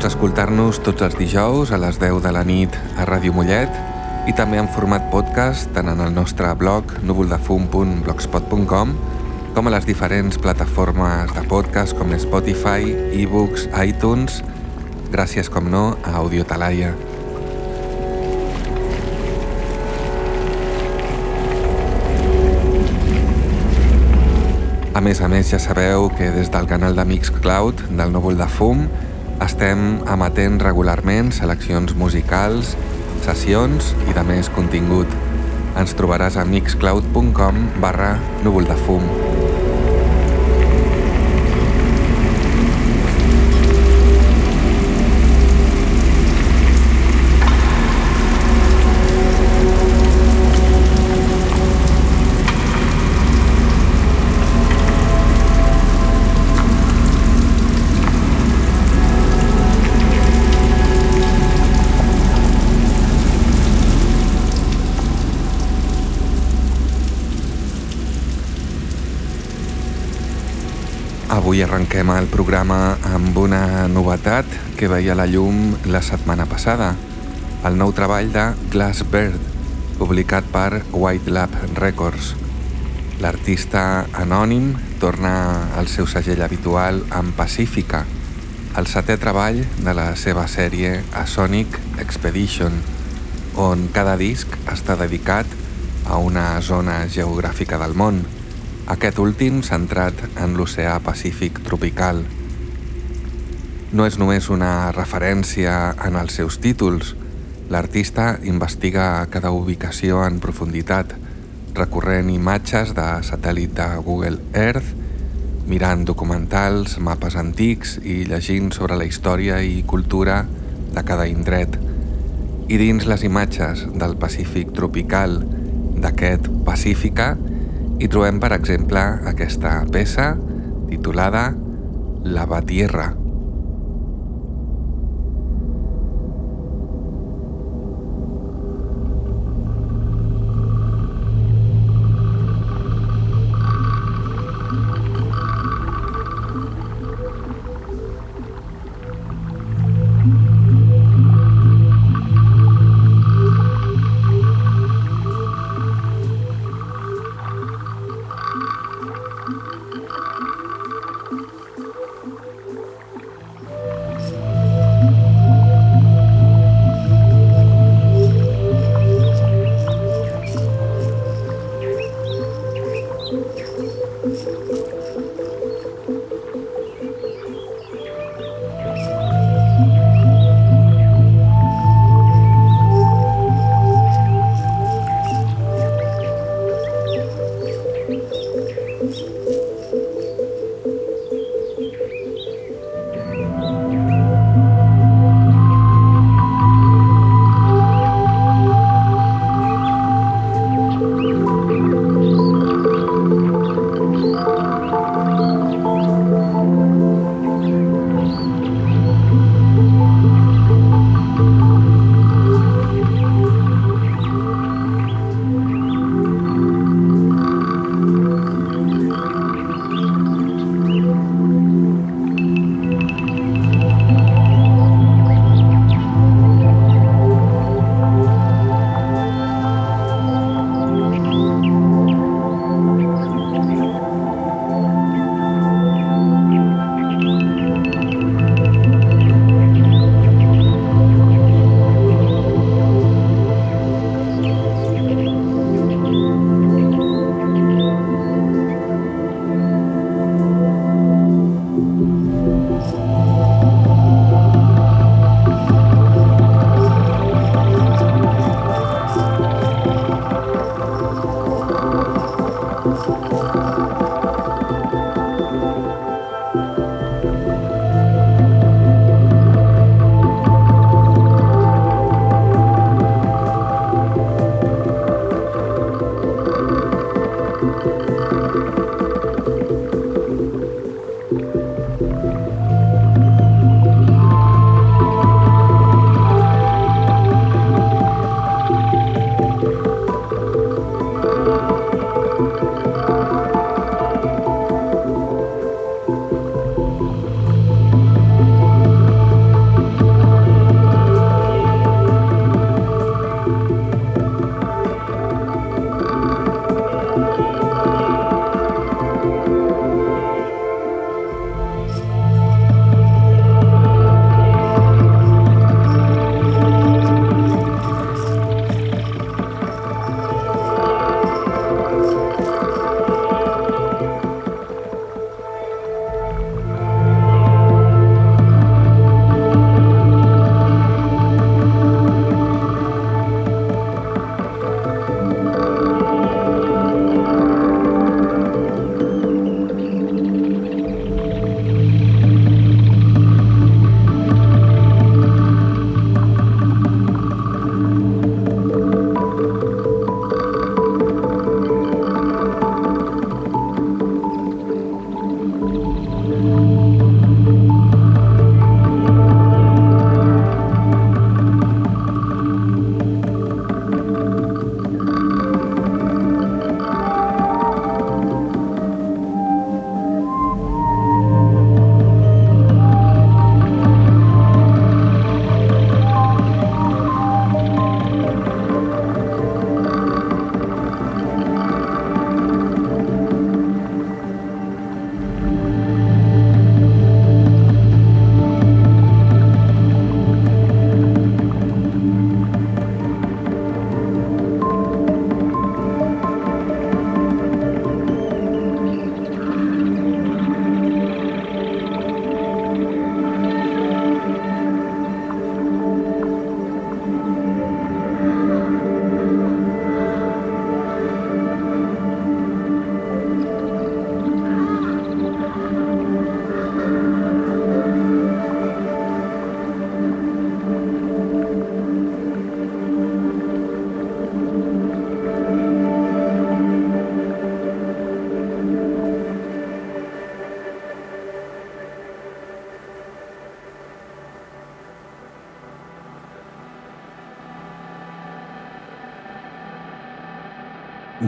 Pots escoltar-nos tots els dijous a les 10 de la nit a Ràdio Mollet i també en format podcast tant en el nostre blog núvoldefum.blogspot.com com a les diferents plataformes de podcast com Spotify, eBooks, iTunes, gràcies com no a Audio Talaia. A més a més, ja sabeu que des del canal de Mixcloud del Núvol de Fum estem emetent regularment seleccions musicals, sessions i de més contingut. Ens trobaràs a mixcloud.com barra núvol de fum. Avui arrenquem el programa amb una novetat que veia la llum la setmana passada, el nou treball de Glassbird, publicat per White Lab Records. L'artista anònim torna al seu segell habitual amb Pacífica, el setè treball de la seva sèrie A Sonic Expedition, on cada disc està dedicat a una zona geogràfica del món, aquest últim centrat en l'oceà Pacífic tropical. No és només una referència en els seus títols, l'artista investiga cada ubicació en profunditat, recorrent imatges de satèl·lit de Google Earth, mirant documentals, mapes antics i llegint sobre la història i cultura de cada indret. I dins les imatges del Pacífic tropical d'aquest Pacífica, i trobem, per exemple, aquesta peça titulada La Batierra.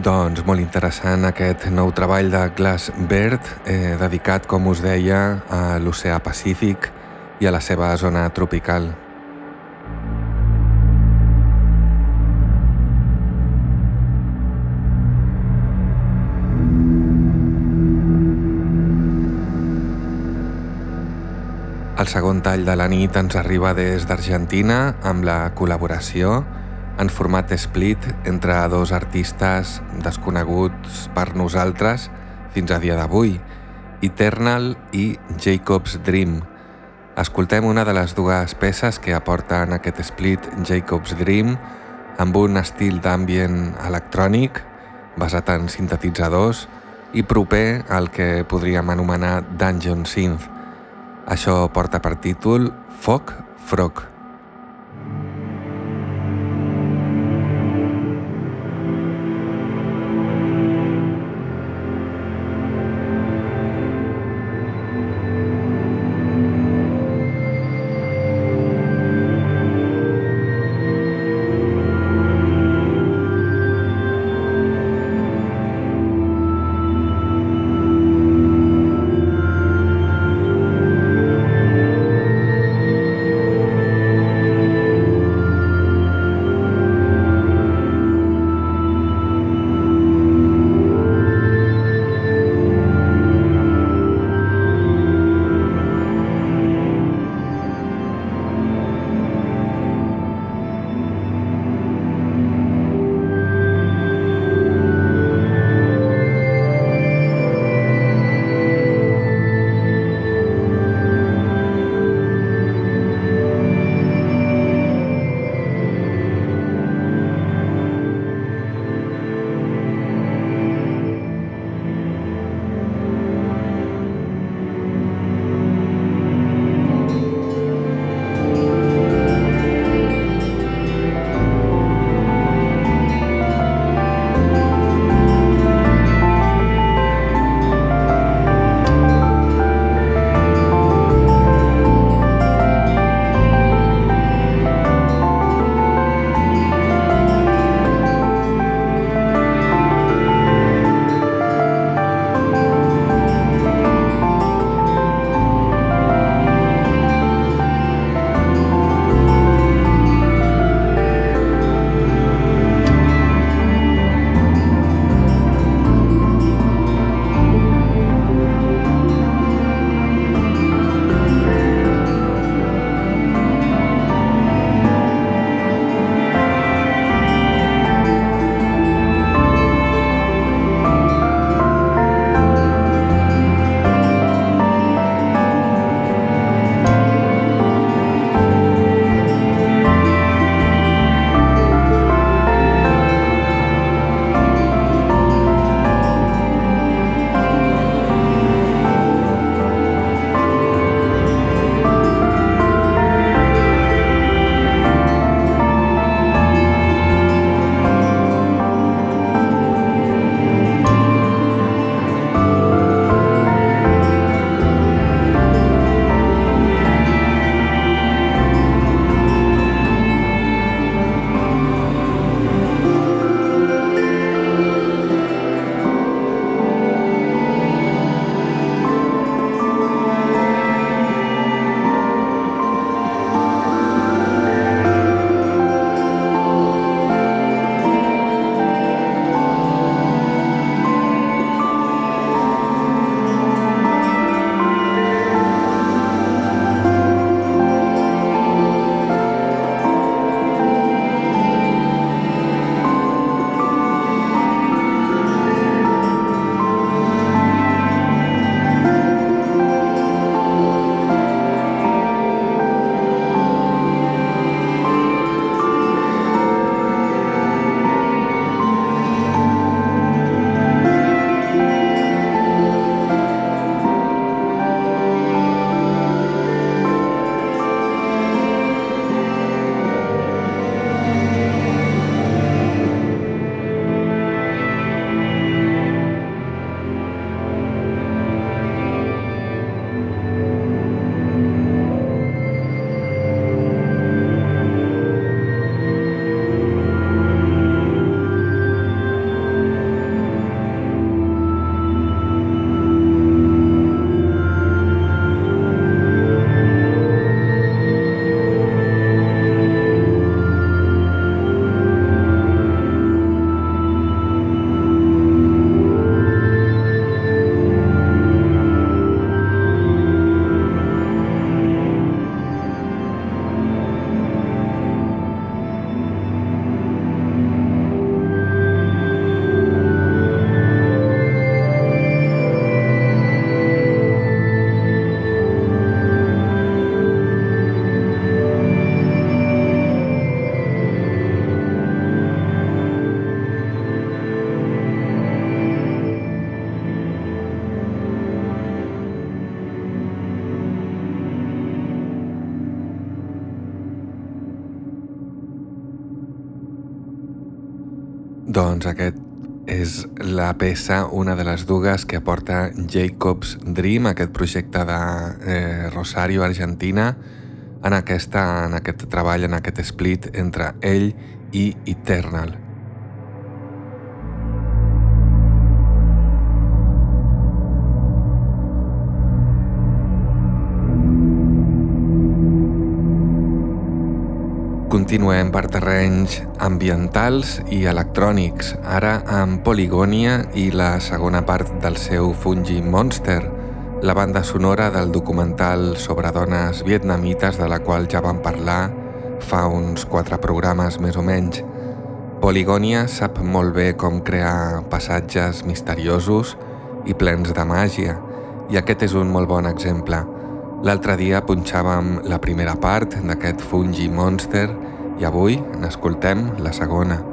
Doncs molt interessant aquest nou treball de Glass Bird, eh, dedicat, com us deia, a l'oceà Pacífic i a la seva zona tropical. El segon tall de la nit ens arriba des d'Argentina amb la col·laboració en format split entre dos artistes desconeguts per nosaltres fins a dia d'avui, Eternal i Jacob's Dream. Escoltem una de les dues peces que aporten aquest split Jacob's Dream amb un estil d'ambient electrònic basat en sintetitzadors i proper al que podríem anomenar Dungeon Synth. Això porta per títol Foc Frog. Doncs aquest és la peça, una de les dues que aporta Jacob's Dream, aquest projecte de eh, Rosario, Argentina, en, aquesta, en aquest treball, en aquest split entre ell i Eternal. Continuem per terrenys ambientals i electrònics, ara amb Poligonia i la segona part del seu Fungi Monster, la banda sonora del documental sobre dones vietnamites de la qual ja vam parlar fa uns quatre programes més o menys. Poligonia sap molt bé com crear passatges misteriosos i plens de màgia, i aquest és un molt bon exemple. L'altre dia punxàvem la primera part d'aquest Fungi Monster i avui n'escoltem la segona.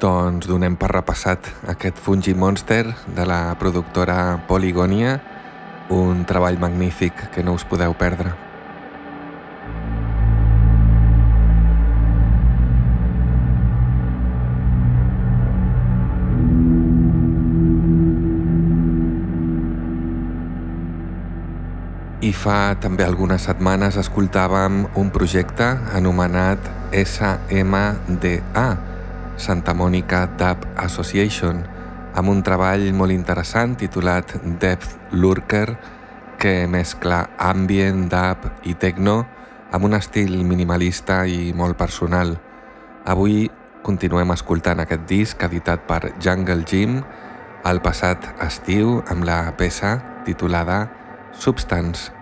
Doncs donem per repassat aquest Fungi Monster de la productora Poligonia, un treball magnífic que no us podeu perdre. I fa també algunes setmanes escoltàvem un projecte anomenat SMDA, Santa Monica Dub Association, amb un treball molt interessant titulat Depth Lurker, que mescla ambient, dub i techno amb un estil minimalista i molt personal. Avui continuem escoltant aquest disc editat per Jungle Gym el passat estiu amb la peça titulada Substance.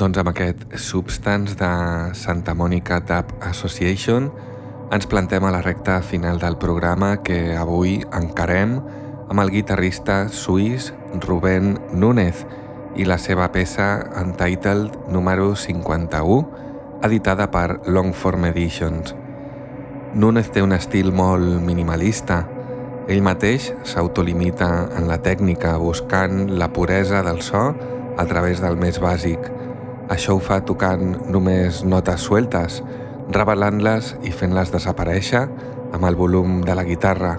Doncs amb aquest Substance de Santa Monica Tap Association ens plantem a la recta final del programa que avui encarem amb el guitarrista suís Rubén Núñez i la seva peça Untitled número 51, editada per Longform Editions. Núñez té un estil molt minimalista. Ell mateix s'autolimita en la tècnica buscant la puresa del so a través del més bàsic, això ho fa tocant només notes sueltes, revelant-les i fent-les desaparèixer amb el volum de la guitarra,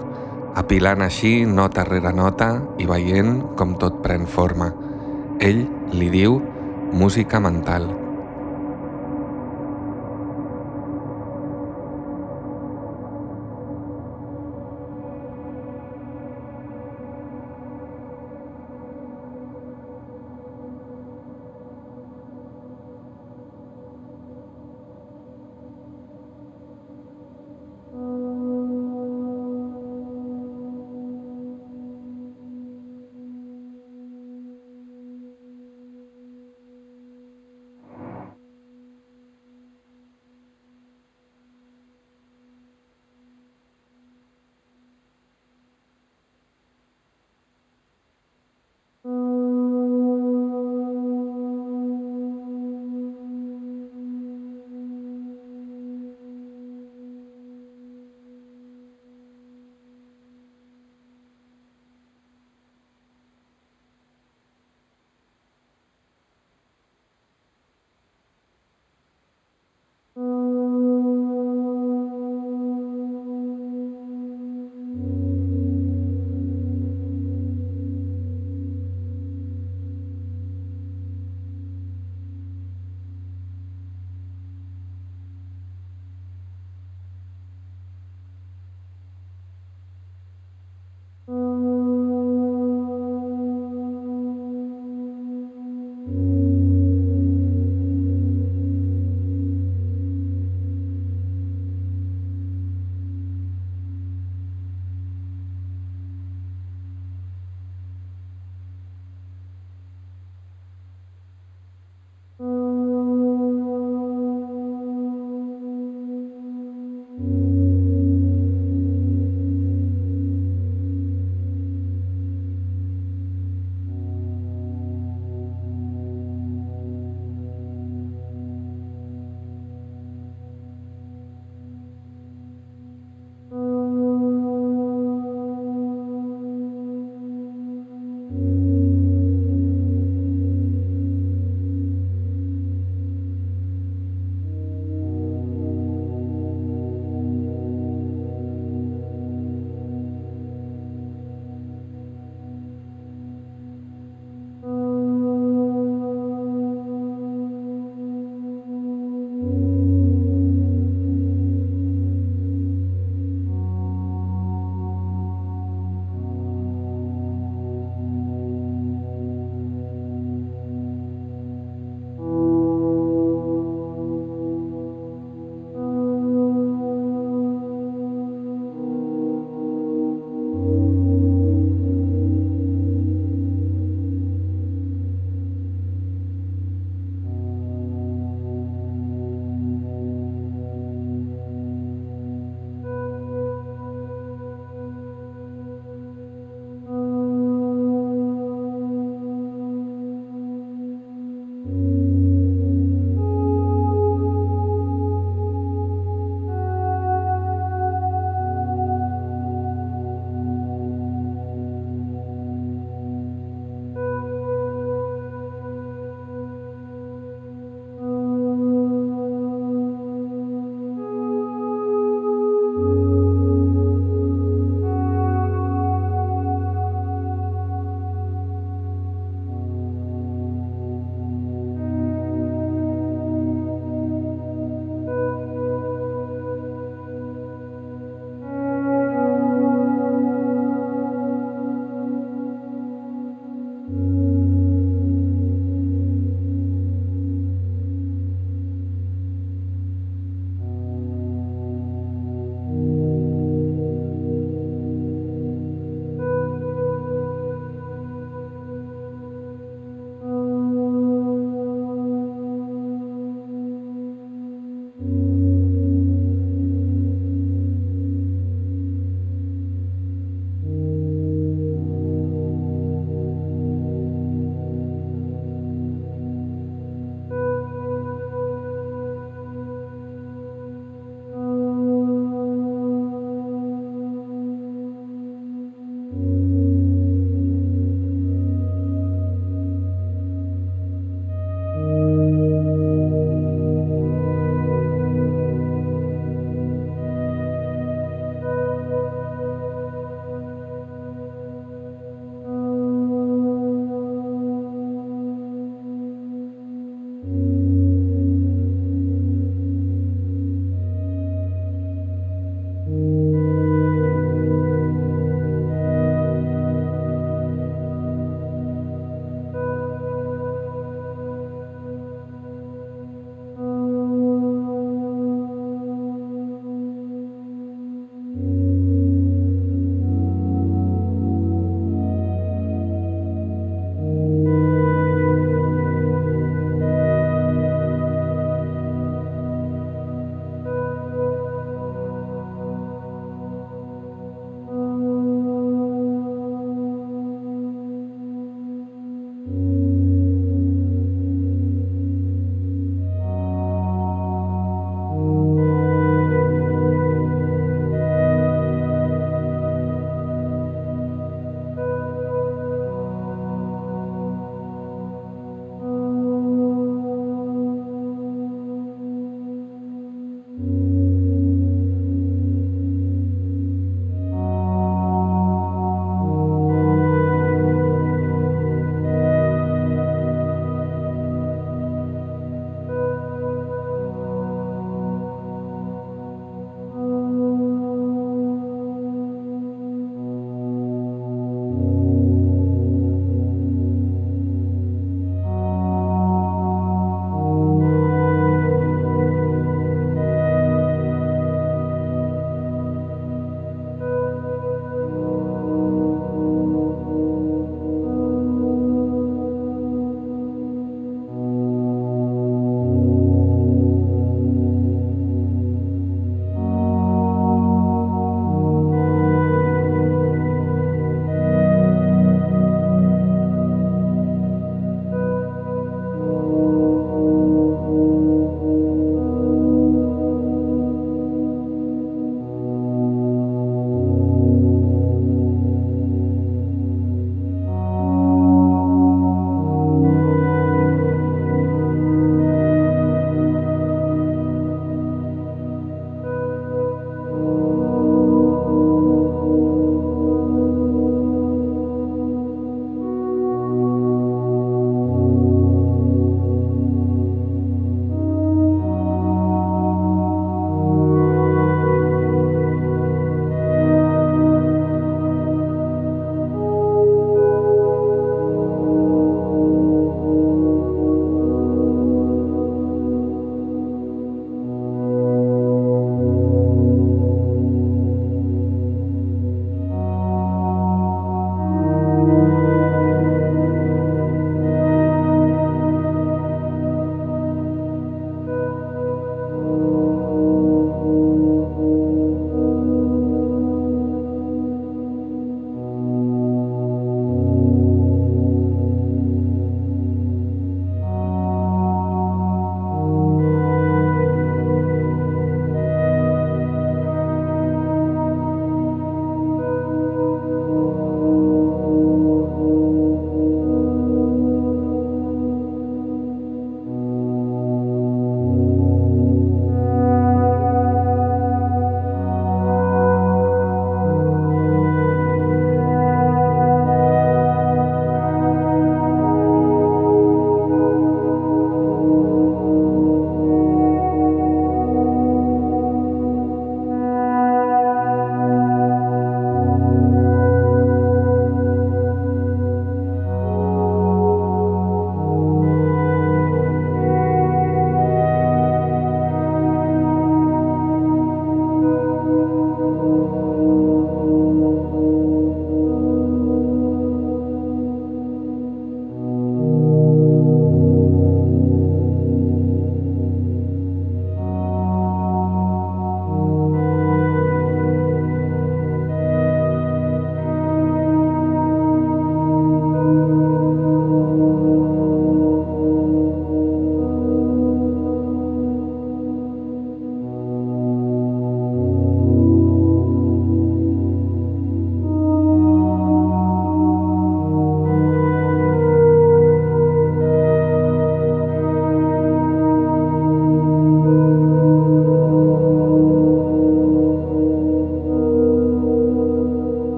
apilant així nota rere nota i veient com tot pren forma. Ell li diu música mental.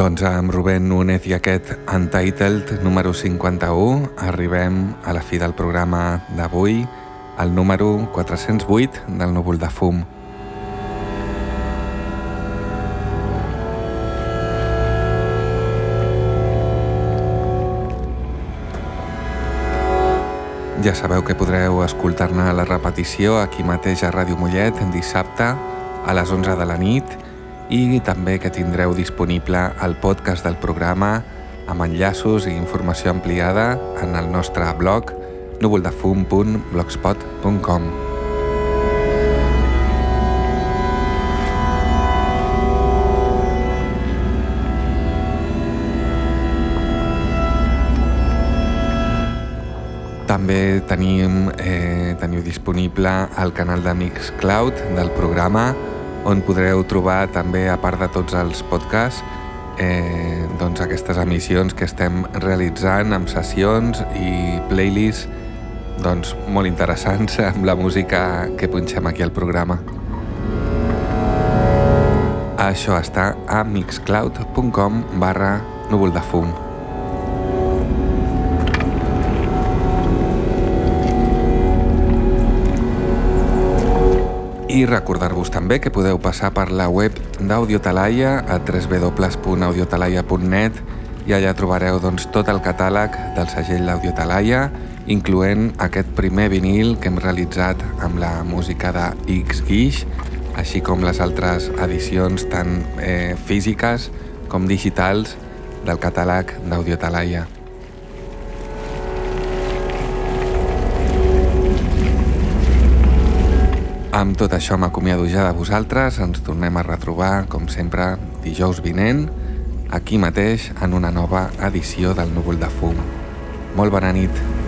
Doncs amb Rubén Núñez i aquest Untitled número 51 arribem a la fi del programa d'avui, el número 408 del núvol de fum. Ja sabeu que podreu escoltar-ne la repetició aquí mateix a Ràdio Mollet dissabte a les 11 de la nit i també que tindreu disponible el podcast del programa amb enllaços i informació ampliada en el nostre blog núvoldefum.blogspot.com. També tenim, eh, teniu disponible el canal de Mixcloud del programa on podreu trobar també, a part de tots els podcasts, eh, doncs aquestes emissions que estem realitzant amb sessions i playlists doncs, molt interessants amb la música que punxem aquí al programa. Això està a mixcloud.com barra núvol de fum. I recordar-vos també que podeu passar per la web d'Audiotalaia a www.audiotalaia.net i allà trobareu doncs, tot el catàleg del segell d'Audiotalaia, incloent aquest primer vinil que hem realitzat amb la música de X Guix, així com les altres edicions tant eh, físiques com digitals del catàleg d'Audiotalaia. Amb tot això m'acomiado ja de vosaltres, ens tornem a retrobar, com sempre, dijous vinent, aquí mateix, en una nova edició del Núvol de Fum. Molt bona nit.